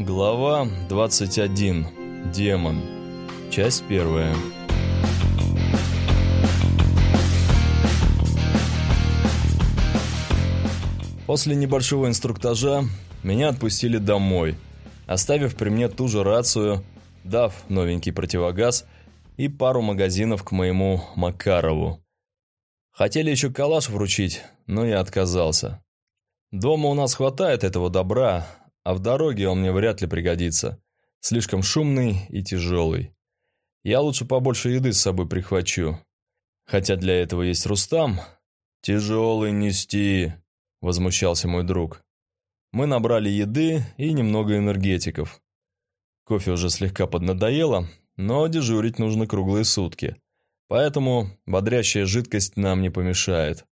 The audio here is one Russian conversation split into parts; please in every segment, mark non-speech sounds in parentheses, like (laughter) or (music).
Глава 21. Демон. Часть первая. После небольшого инструктажа меня отпустили домой, оставив при мне ту же рацию, дав новенький противогаз и пару магазинов к моему Макарову. Хотели еще калаш вручить, но я отказался. Дома у нас хватает этого добра, а в дороге он мне вряд ли пригодится. Слишком шумный и тяжелый. Я лучше побольше еды с собой прихвачу. Хотя для этого есть Рустам. «Тяжелый нести», – возмущался мой друг. Мы набрали еды и немного энергетиков. Кофе уже слегка поднадоело, но дежурить нужно круглые сутки. Поэтому бодрящая жидкость нам не помешает.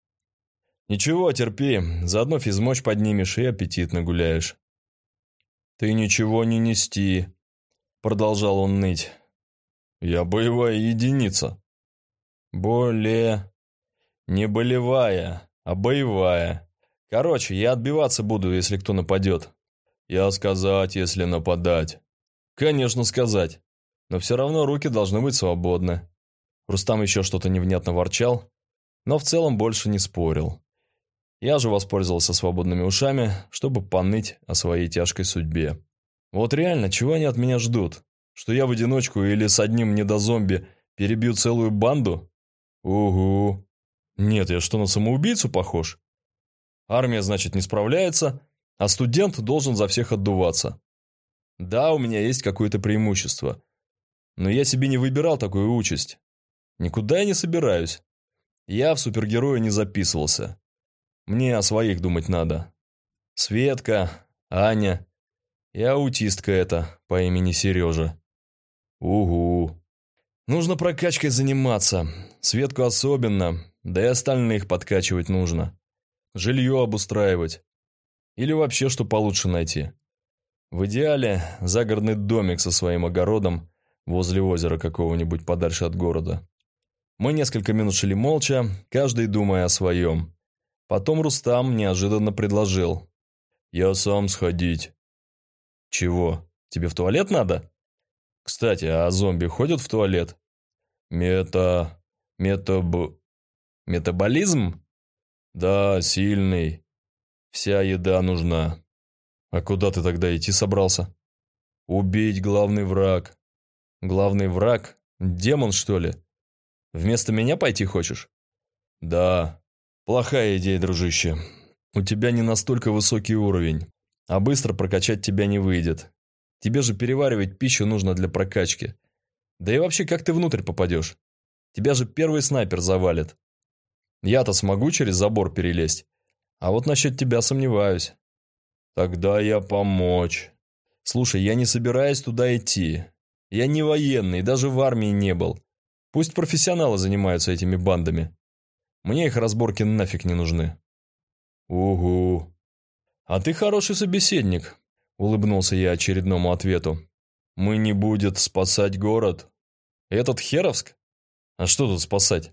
Ничего, терпи, заодно физмочь поднимешь и аппетит нагуляешь. «Ты ничего не нести», — продолжал он ныть. «Я боевая единица». «Более...» «Не болевая, а боевая. Короче, я отбиваться буду, если кто нападет». «Я сказать, если нападать». «Конечно, сказать. Но все равно руки должны быть свободны». Рустам еще что-то невнятно ворчал, но в целом больше не спорил. Я же воспользовался свободными ушами, чтобы поныть о своей тяжкой судьбе. Вот реально, чего они от меня ждут? Что я в одиночку или с одним недозомби перебью целую банду? Угу. Нет, я что, на самоубийцу похож? Армия, значит, не справляется, а студент должен за всех отдуваться. Да, у меня есть какое-то преимущество. Но я себе не выбирал такую участь. Никуда я не собираюсь. Я в супергероя не записывался. Мне о своих думать надо. Светка, Аня и аутистка эта по имени Сережа. Угу. Нужно прокачкой заниматься. Светку особенно, да и остальных подкачивать нужно. Жилье обустраивать. Или вообще что получше найти. В идеале загородный домик со своим огородом возле озера какого-нибудь подальше от города. Мы несколько минут шли молча, каждый думая о своем. Потом Рустам неожиданно предложил. «Я сам сходить». «Чего? Тебе в туалет надо?» «Кстати, а зомби ходят в туалет?» «Мета... метаб... метаболизм?» «Да, сильный. Вся еда нужна». «А куда ты тогда идти собрался?» «Убить главный враг». «Главный враг? Демон, что ли? Вместо меня пойти хочешь?» «Да, «Плохая идея, дружище. У тебя не настолько высокий уровень, а быстро прокачать тебя не выйдет. Тебе же переваривать пищу нужно для прокачки. Да и вообще, как ты внутрь попадешь? Тебя же первый снайпер завалит. Я-то смогу через забор перелезть, а вот насчет тебя сомневаюсь. Тогда я помочь. Слушай, я не собираюсь туда идти. Я не военный, даже в армии не был. Пусть профессионалы занимаются этими бандами. Мне их разборки нафиг не нужны». «Угу. А ты хороший собеседник», — улыбнулся я очередному ответу. «Мы не будет спасать город». «Этот Херовск? А что тут спасать?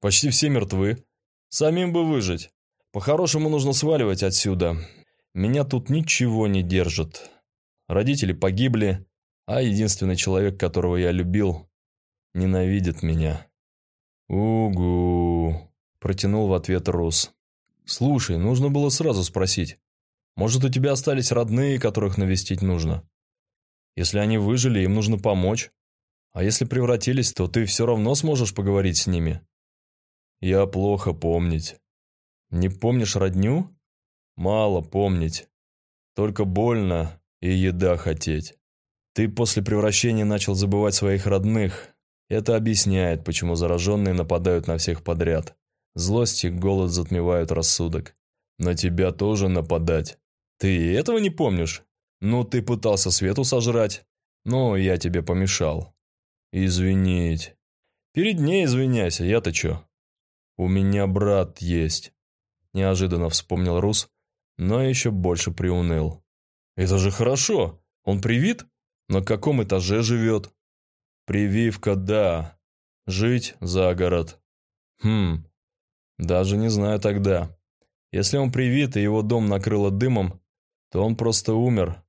Почти все мертвы. Самим бы выжить. По-хорошему нужно сваливать отсюда. Меня тут ничего не держит. Родители погибли, а единственный человек, которого я любил, ненавидит меня». «Угу», Протянул в ответ Рус. «Слушай, нужно было сразу спросить. Может, у тебя остались родные, которых навестить нужно? Если они выжили, им нужно помочь. А если превратились, то ты все равно сможешь поговорить с ними». «Я плохо помнить». «Не помнишь родню?» «Мало помнить. Только больно и еда хотеть. Ты после превращения начал забывать своих родных. Это объясняет, почему зараженные нападают на всех подряд. Злость и голод затмевают рассудок. На тебя тоже нападать. Ты этого не помнишь? Ну, ты пытался свету сожрать. Но я тебе помешал. Извинить. Перед ней извиняйся, я-то чё? У меня брат есть. Неожиданно вспомнил Рус, но еще больше приуныл. Это же хорошо. Он привит? На каком этаже живет? Прививка, да. Жить за город. Хм, даже не знаю тогда. Если он привит и его дом накрыло дымом, то он просто умер.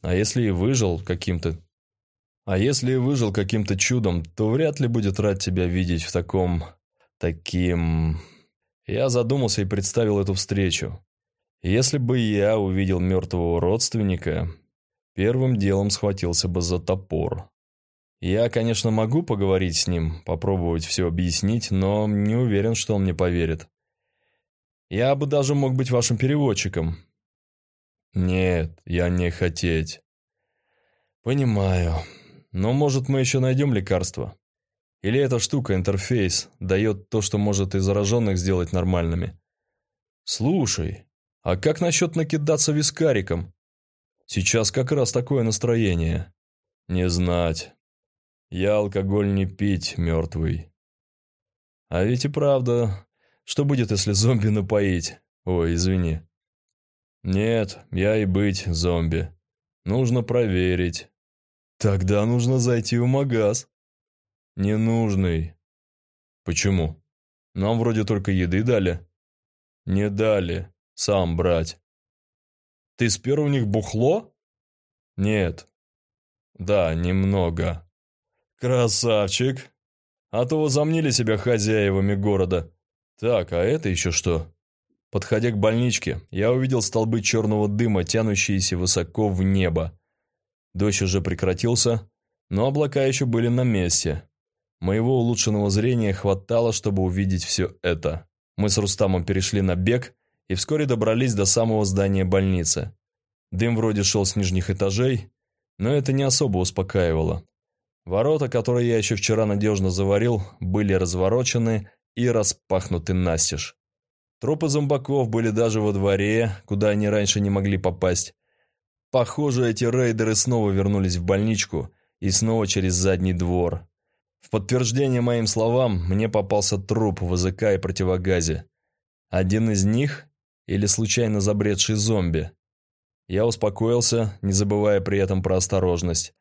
А если и выжил каким-то... А если и выжил каким-то чудом, то вряд ли будет рад тебя видеть в таком... таким... Я задумался и представил эту встречу. Если бы я увидел мертвого родственника, первым делом схватился бы за топор. Я, конечно, могу поговорить с ним, попробовать все объяснить, но не уверен, что он мне поверит. Я бы даже мог быть вашим переводчиком. Нет, я не хотеть. Понимаю. Но, может, мы еще найдем лекарство? Или эта штука, интерфейс, дает то, что может и зараженных сделать нормальными? Слушай, а как насчет накидаться вискариком? Сейчас как раз такое настроение. Не знать. Я алкоголь не пить, мертвый. А ведь и правда. Что будет, если зомби напоить? Ой, извини. Нет, я и быть зомби. Нужно проверить. Тогда нужно зайти в магаз. Ненужный. Почему? Нам вроде только еды дали. Не дали. Сам брать. Ты спер у них бухло? Нет. Да, немного. Красавчик. А то возомнили себя хозяевами города. Так, а это еще что? Подходя к больничке, я увидел столбы черного дыма, тянущиеся высоко в небо. Дождь уже прекратился, но облака еще были на месте. Моего улучшенного зрения хватало, чтобы увидеть все это. Мы с Рустамом перешли на бег и вскоре добрались до самого здания больницы. Дым вроде шел с нижних этажей, но это не особо успокаивало. Ворота, которые я еще вчера надежно заварил, были разворочены и распахнуты настежь. Трупы зомбаков были даже во дворе, куда они раньше не могли попасть. Похоже, эти рейдеры снова вернулись в больничку и снова через задний двор. В подтверждение моим словам, мне попался труп в АЗК и противогазе. Один из них или случайно забредший зомби. Я успокоился, не забывая при этом про осторожность.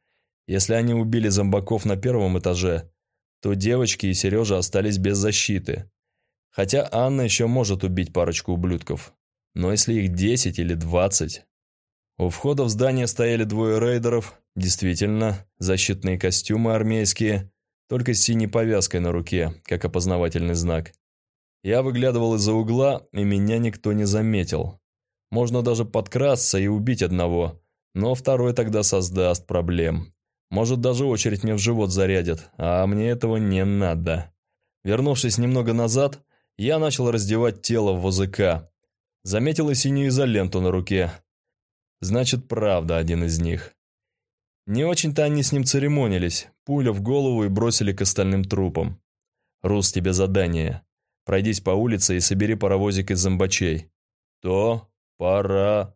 Если они убили зомбаков на первом этаже, то девочки и Сережа остались без защиты. Хотя Анна еще может убить парочку ублюдков. Но если их 10 или 20... У входа в здание стояли двое рейдеров, действительно, защитные костюмы армейские, только с синей повязкой на руке, как опознавательный знак. Я выглядывал из-за угла, и меня никто не заметил. Можно даже подкрасться и убить одного, но второй тогда создаст проблем. Может, даже очередь мне в живот зарядят, а мне этого не надо. Вернувшись немного назад, я начал раздевать тело в ОЗК. Заметил и синюю изоленту на руке. Значит, правда один из них. Не очень-то они с ним церемонились, пуля в голову и бросили к остальным трупам. «Рус, тебе задание. Пройдись по улице и собери паровозик из зомбачей. То пора.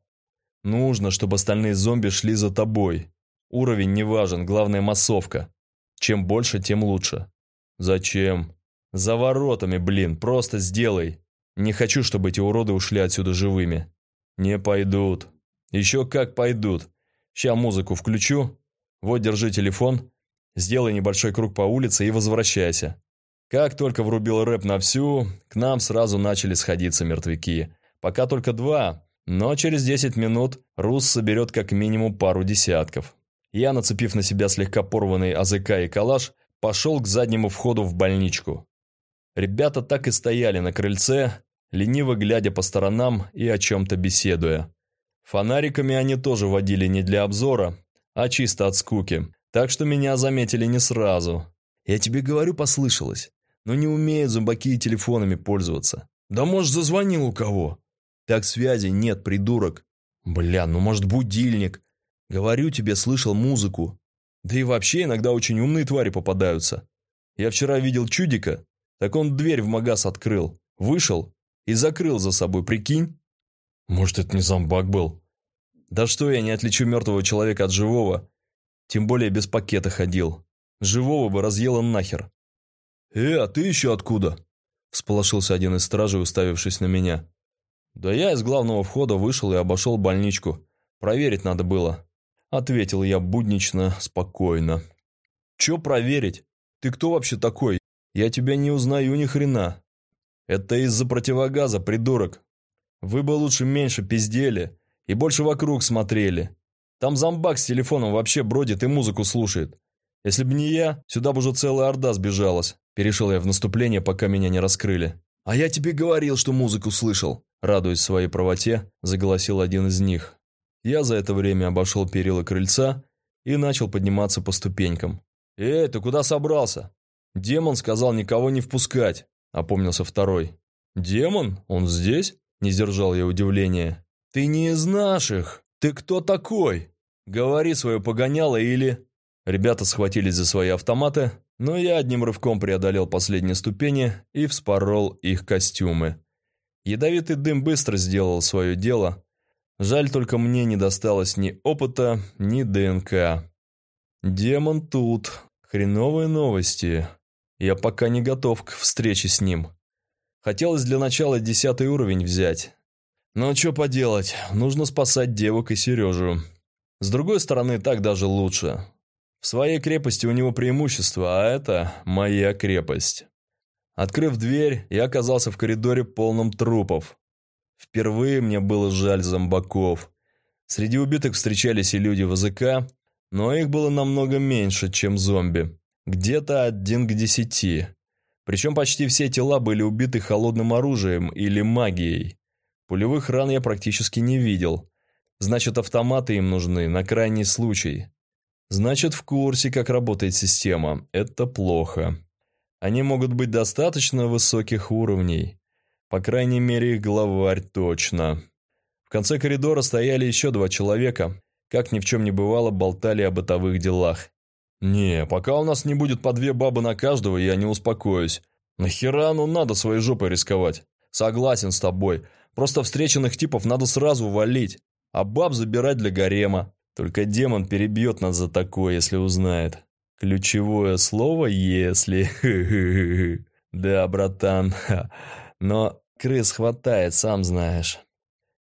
Нужно, чтобы остальные зомби шли за тобой. Уровень не важен, главное массовка. Чем больше, тем лучше. Зачем? За воротами, блин, просто сделай. Не хочу, чтобы эти уроды ушли отсюда живыми. Не пойдут. Еще как пойдут. Ща музыку включу. Вот, держи телефон. Сделай небольшой круг по улице и возвращайся. Как только врубил рэп на всю, к нам сразу начали сходиться мертвяки. Пока только два, но через 10 минут Рус соберет как минимум пару десятков. Я, нацепив на себя слегка порванный АЗК и калаш, пошел к заднему входу в больничку. Ребята так и стояли на крыльце, лениво глядя по сторонам и о чем-то беседуя. Фонариками они тоже водили не для обзора, а чисто от скуки, так что меня заметили не сразу. Я тебе говорю, послышалось но не умеют зомбаки телефонами пользоваться. Да может, зазвонил у кого? Так связи нет, придурок. Бля, ну может будильник. Говорю тебе, слышал музыку. Да и вообще иногда очень умные твари попадаются. Я вчера видел чудика, так он дверь в магаз открыл, вышел и закрыл за собой, прикинь? Может, это не зомбак был? Да что я не отличу мертвого человека от живого, тем более без пакета ходил. Живого бы разъела нахер. «Э, а ты еще откуда?» Всполошился один из стражей, уставившись на меня. «Да я из главного входа вышел и обошел больничку. Проверить надо было». Ответил я буднично, спокойно. «Че проверить? Ты кто вообще такой? Я тебя не узнаю ни хрена». «Это из-за противогаза, придурок. Вы бы лучше меньше пиздели и больше вокруг смотрели. Там зомбак с телефоном вообще бродит и музыку слушает. Если бы не я, сюда бы уже целая орда сбежалась. Перешел я в наступление, пока меня не раскрыли. «А я тебе говорил, что музыку слышал!» Радуясь своей правоте, заголосил один из них. Я за это время обошел перила крыльца и начал подниматься по ступенькам. «Эй, ты куда собрался?» «Демон сказал никого не впускать», — опомнился второй. «Демон? Он здесь?» — не сдержал я удивления. «Ты не из наших! Ты кто такой? Говори свое погоняло или...» Ребята схватились за свои автоматы, но я одним рывком преодолел последние ступени и вспорол их костюмы. Ядовитый дым быстро сделал свое дело. Жаль, только мне не досталось ни опыта, ни ДНК. Демон тут. Хреновые новости. Я пока не готов к встрече с ним. Хотелось для начала десятый уровень взять. Но что поделать, нужно спасать девок и Сережу. С другой стороны, так даже лучше. В своей крепости у него преимущество, а это моя крепость. Открыв дверь, я оказался в коридоре полном трупов. Впервые мне было жаль зомбаков. Среди убитых встречались и люди в языка, но их было намного меньше, чем зомби. Где-то один к десяти. Причем почти все тела были убиты холодным оружием или магией. Пулевых ран я практически не видел. Значит, автоматы им нужны на крайний случай. Значит, в курсе, как работает система. Это плохо. Они могут быть достаточно высоких уровней. По крайней мере, их главарь точно. В конце коридора стояли еще два человека. Как ни в чем не бывало, болтали о бытовых делах. «Не, пока у нас не будет по две бабы на каждого, я не успокоюсь. Нахера ну надо своей жопой рисковать? Согласен с тобой. Просто встреченных типов надо сразу валить, а баб забирать для гарема. Только демон перебьет нас за такое, если узнает. Ключевое слово «если». (laughs) Да, братан. Но крыс хватает, сам знаешь.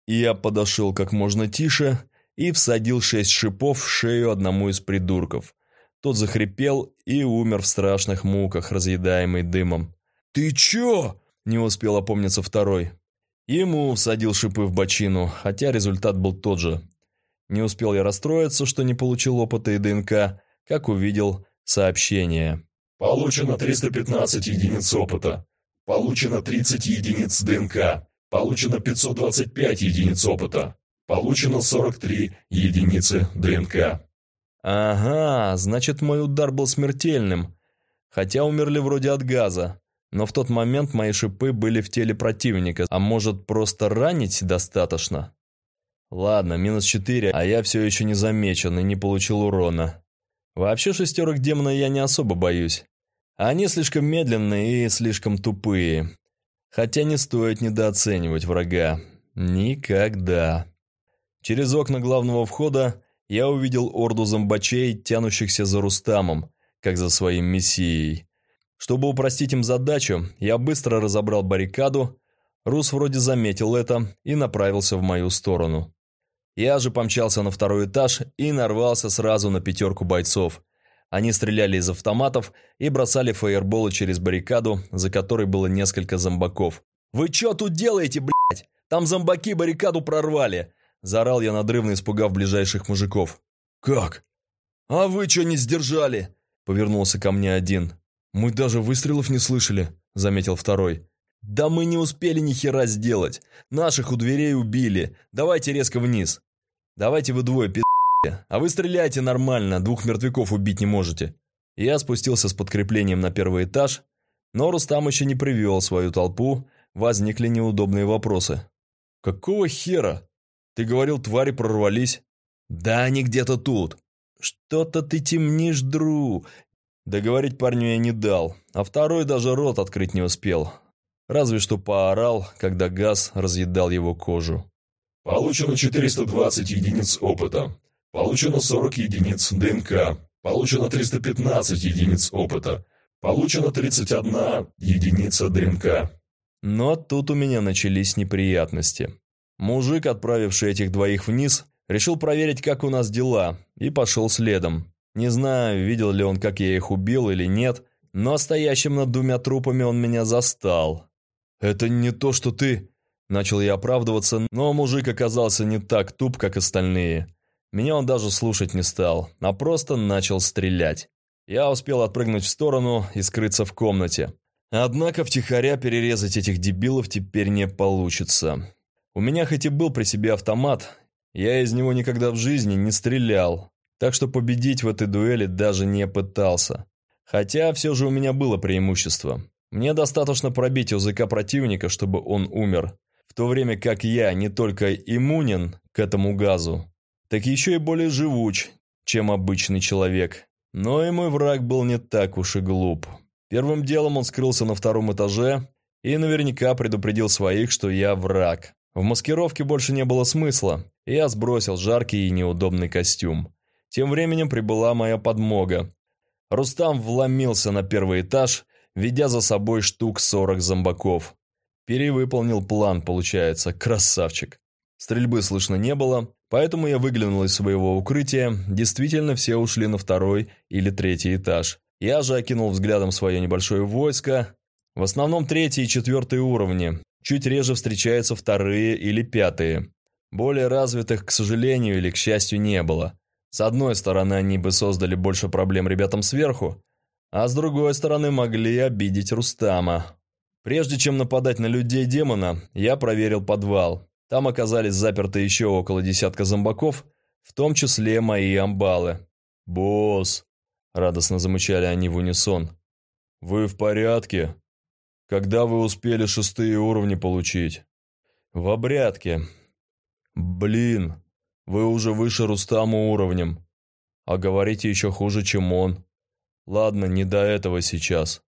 Я подошел как можно тише и всадил шесть шипов в шею одному из придурков. Тот захрипел и умер в страшных муках, разъедаемый дымом. «Ты чё?» – не успел опомниться второй. Ему всадил шипы в бочину, хотя результат был тот же. Не успел я расстроиться, что не получил опыта и ДНК, как увидел сообщение. Получено 315 единиц опыта. Получено 30 единиц ДНК. Получено 525 единиц опыта. Получено 43 единицы ДНК. Ага, значит мой удар был смертельным. Хотя умерли вроде от газа. Но в тот момент мои шипы были в теле противника, а может просто ранить достаточно? Ладно, минус 4, а я все еще не замечен и не получил урона. Вообще шестерок демона я не особо боюсь. Они слишком медленные и слишком тупые. Хотя не стоит недооценивать врага. Никогда. Через окна главного входа я увидел орду зомбачей, тянущихся за Рустамом, как за своим мессией. Чтобы упростить им задачу, я быстро разобрал баррикаду, Рус вроде заметил это и направился в мою сторону. Я же помчался на второй этаж и нарвался сразу на пятерку бойцов. Они стреляли из автоматов и бросали фаерболы через баррикаду, за которой было несколько зомбаков. «Вы что тут делаете, блядь? Там зомбаки баррикаду прорвали!» Заорал я надрывно, испугав ближайших мужиков. «Как? А вы что не сдержали?» Повернулся ко мне один. «Мы даже выстрелов не слышали», заметил второй. «Да мы не успели ни хера сделать. Наших у дверей убили. Давайте резко вниз». Давайте вы двое пи***те, а вы стреляйте нормально, двух мертвяков убить не можете. Я спустился с подкреплением на первый этаж, но Рустам еще не привел свою толпу, возникли неудобные вопросы. «Какого хера? Ты говорил, твари прорвались?» «Да они где-то тут». «Что-то ты темнишь, дру». Договорить парню я не дал, а второй даже рот открыть не успел. Разве что поорал, когда газ разъедал его кожу. Получено 420 единиц опыта. Получено 40 единиц ДНК. Получено 315 единиц опыта. Получено 31 единица ДНК. Но тут у меня начались неприятности. Мужик, отправивший этих двоих вниз, решил проверить, как у нас дела, и пошел следом. Не знаю, видел ли он, как я их убил или нет, но стоящим над двумя трупами он меня застал. «Это не то, что ты...» Начал я оправдываться, но мужик оказался не так туп, как остальные. Меня он даже слушать не стал, а просто начал стрелять. Я успел отпрыгнуть в сторону и скрыться в комнате. Однако втихаря перерезать этих дебилов теперь не получится. У меня хоть и был при себе автомат, я из него никогда в жизни не стрелял, так что победить в этой дуэли даже не пытался. Хотя все же у меня было преимущество. Мне достаточно пробить языка противника, чтобы он умер. В то время как я не только иммунен к этому газу, так еще и более живуч, чем обычный человек. Но и мой враг был не так уж и глуп. Первым делом он скрылся на втором этаже и наверняка предупредил своих, что я враг. В маскировке больше не было смысла, и я сбросил жаркий и неудобный костюм. Тем временем прибыла моя подмога. Рустам вломился на первый этаж, ведя за собой штук 40 зомбаков. Перевыполнил план, получается, красавчик. Стрельбы слышно не было, поэтому я выглянул из своего укрытия. Действительно, все ушли на второй или третий этаж. Я же окинул взглядом свое небольшое войско. В основном третий и четвертый уровни. Чуть реже встречаются вторые или пятые. Более развитых, к сожалению или к счастью, не было. С одной стороны, они бы создали больше проблем ребятам сверху, а с другой стороны могли обидеть Рустама. Прежде чем нападать на людей демона, я проверил подвал. Там оказались заперты еще около десятка зомбаков, в том числе мои амбалы. «Босс!» – радостно замычали они в унисон. «Вы в порядке? Когда вы успели шестые уровни получить?» «В обрядке». «Блин, вы уже выше Рустама уровнем, а говорите еще хуже, чем он. Ладно, не до этого сейчас».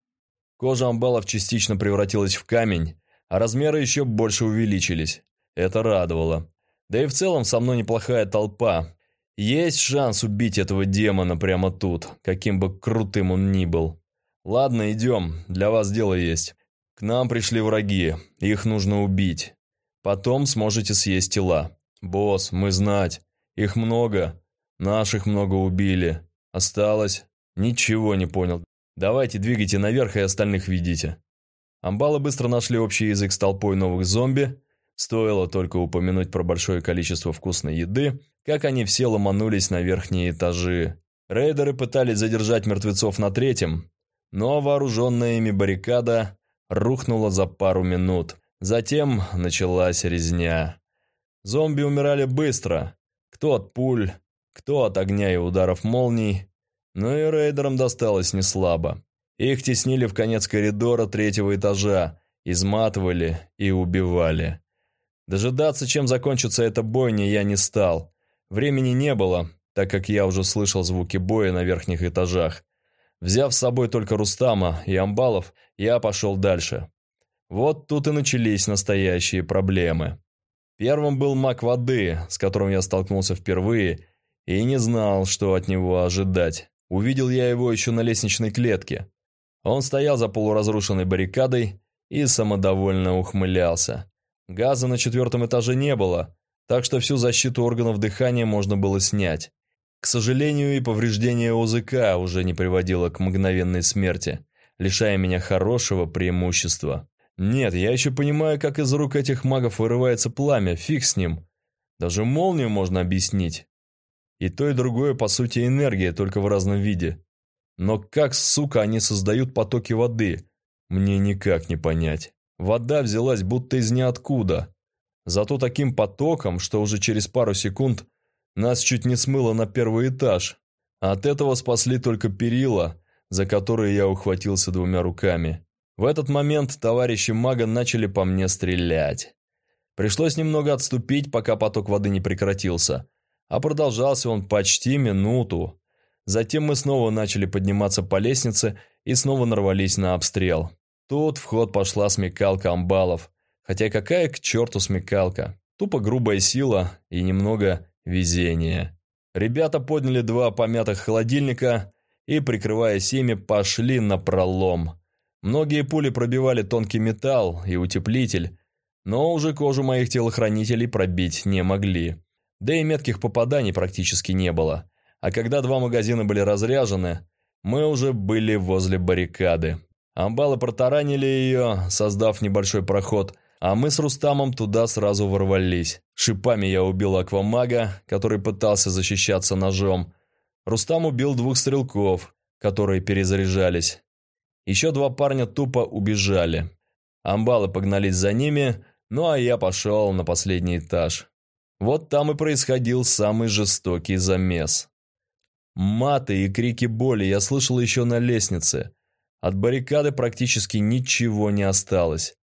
Кожа амбалов частично превратилась в камень, а размеры еще больше увеличились. Это радовало. Да и в целом со мной неплохая толпа. Есть шанс убить этого демона прямо тут, каким бы крутым он ни был. Ладно, идем, для вас дело есть. К нам пришли враги, их нужно убить. Потом сможете съесть тела. Босс, мы знать. Их много. Наших много убили. Осталось? Ничего не понял. Давайте двигайте наверх и остальных ведите. Амбалы быстро нашли общий язык с толпой новых зомби. Стоило только упомянуть про большое количество вкусной еды, как они все ломанулись на верхние этажи. Рейдеры пытались задержать мертвецов на третьем, но вооруженная ими баррикада рухнула за пару минут. Затем началась резня. Зомби умирали быстро. Кто от пуль, кто от огня и ударов молний, но и рейдерам досталось неслабо. Их теснили в конец коридора третьего этажа, изматывали и убивали. Дожидаться, чем закончится эта бойня, я не стал. Времени не было, так как я уже слышал звуки боя на верхних этажах. Взяв с собой только Рустама и Амбалов, я пошел дальше. Вот тут и начались настоящие проблемы. Первым был маг воды, с которым я столкнулся впервые, и не знал, что от него ожидать. Увидел я его еще на лестничной клетке. Он стоял за полуразрушенной баррикадой и самодовольно ухмылялся. Газа на четвертом этаже не было, так что всю защиту органов дыхания можно было снять. К сожалению, и повреждение ОЗК уже не приводило к мгновенной смерти, лишая меня хорошего преимущества. Нет, я еще понимаю, как из рук этих магов вырывается пламя, фиг с ним. Даже молнию можно объяснить. И то, и другое, по сути, энергия, только в разном виде. Но как, сука, они создают потоки воды, мне никак не понять. Вода взялась будто из ниоткуда. Зато таким потоком, что уже через пару секунд нас чуть не смыло на первый этаж. От этого спасли только перила, за которые я ухватился двумя руками. В этот момент товарищи мага начали по мне стрелять. Пришлось немного отступить, пока поток воды не прекратился а продолжался он почти минуту. Затем мы снова начали подниматься по лестнице и снова нарвались на обстрел. Тут в ход пошла смекалка амбалов. Хотя какая к черту смекалка? Тупо грубая сила и немного везения. Ребята подняли два помятых холодильника и, прикрываясь ими, пошли на пролом. Многие пули пробивали тонкий металл и утеплитель, но уже кожу моих телохранителей пробить не могли. Да и метких попаданий практически не было. А когда два магазина были разряжены, мы уже были возле баррикады. Амбалы протаранили ее, создав небольшой проход, а мы с Рустамом туда сразу ворвались. Шипами я убил аквамага, который пытался защищаться ножом. Рустам убил двух стрелков, которые перезаряжались. Еще два парня тупо убежали. Амбалы погнались за ними, ну а я пошел на последний этаж. Вот там и происходил самый жестокий замес. Маты и крики боли я слышал еще на лестнице. От баррикады практически ничего не осталось.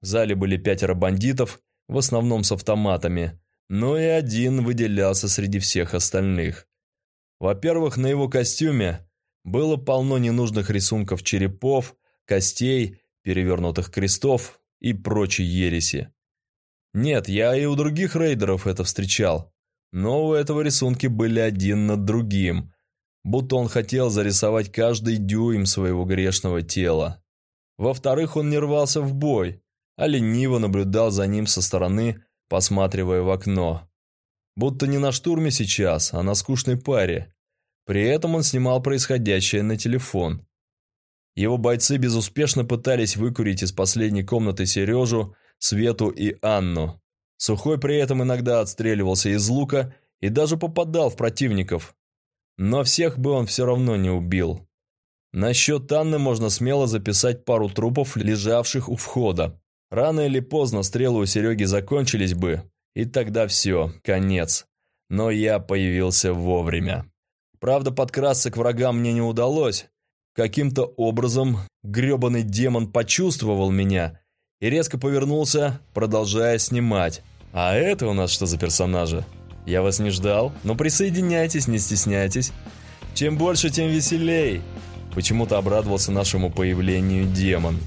В зале были пятеро бандитов, в основном с автоматами, но и один выделялся среди всех остальных. Во-первых, на его костюме было полно ненужных рисунков черепов, костей, перевернутых крестов и прочей ереси. Нет, я и у других рейдеров это встречал, но у этого рисунки были один над другим, будто он хотел зарисовать каждый дюйм своего грешного тела. Во-вторых, он не рвался в бой, а лениво наблюдал за ним со стороны, посматривая в окно. Будто не на штурме сейчас, а на скучной паре. При этом он снимал происходящее на телефон. Его бойцы безуспешно пытались выкурить из последней комнаты Сережу, Свету и Анну. Сухой при этом иногда отстреливался из лука и даже попадал в противников. Но всех бы он все равно не убил. Насчет Анны можно смело записать пару трупов, лежавших у входа. Рано или поздно стрелы у Сереги закончились бы, и тогда все, конец. Но я появился вовремя. Правда, подкрасться к врагам мне не удалось. Каким-то образом грёбаный демон почувствовал меня и резко повернулся, продолжая снимать. А это у нас что за персонажи? Я вас не ждал, но присоединяйтесь, не стесняйтесь. Чем больше, тем веселей. Почему-то обрадовался нашему появлению демон.